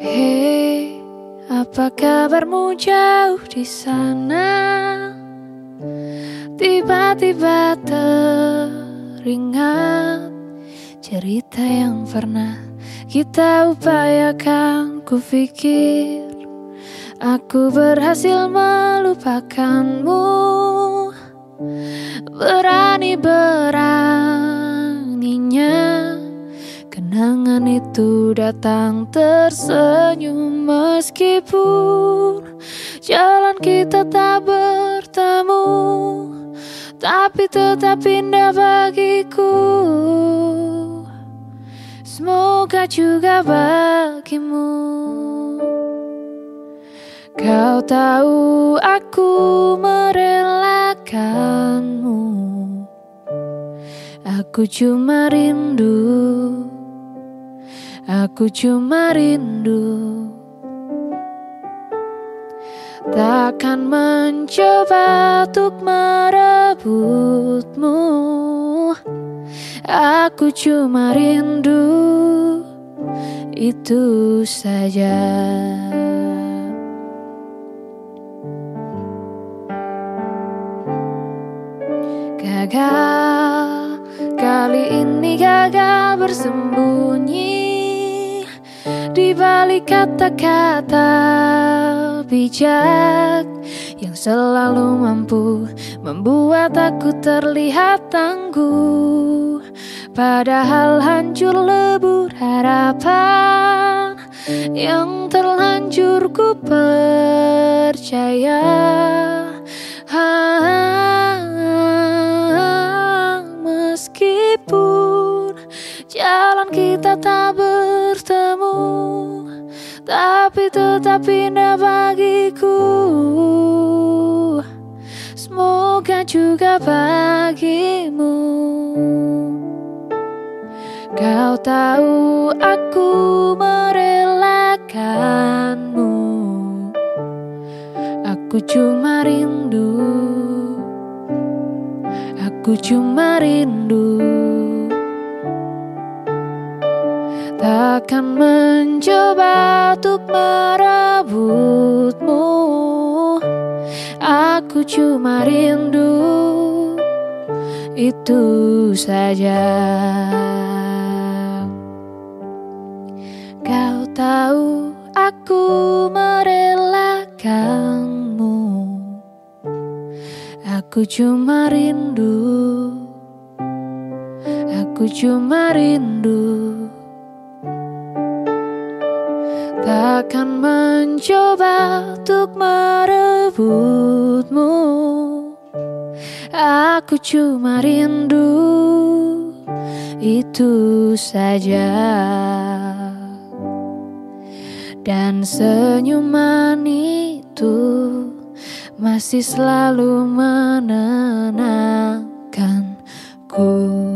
Hei, apa kabarmu jauh di sana? Tiba-tiba teringat cerita yang pernah kita upayakan. Ku pikir aku berhasil melupakanmu, berani beraninya Itu datang tersenyum meskipun jalan kita tak bertemu Tapi tetap indah bagiku. Semoga juga bagimu. Kau tahu aku merelakanmu. Aku cuma rindu Aku cuma rindu. Takkan mencoba untuk merebutmu. Aku cuma rindu. Itu saja. Gagal. Kali ini gagal bersembunyi di balik kata-kata bijak yang selalu mampu membuat aku terlihat tangguh. Padahal hancur lebur harapan yang terlanjur ku percaya. meskipun jalan kita tak bertemu Tapi tetap indah bagiku. Semoga juga bagimu. Kau tahu aku merelakanmu. Aku cuma rindu. Aku cuma rindu Takkan mencoba untuk merebutmu. Aku cuma rindu Itu saja. Kau tahu aku merelakanmu. Aku cuma rindu. Aku cuma rindu Takkan mencoba untuk merebutmu. Aku cuma rindu Itu saja. Dan senyuman itu Masih selalu menenangkanku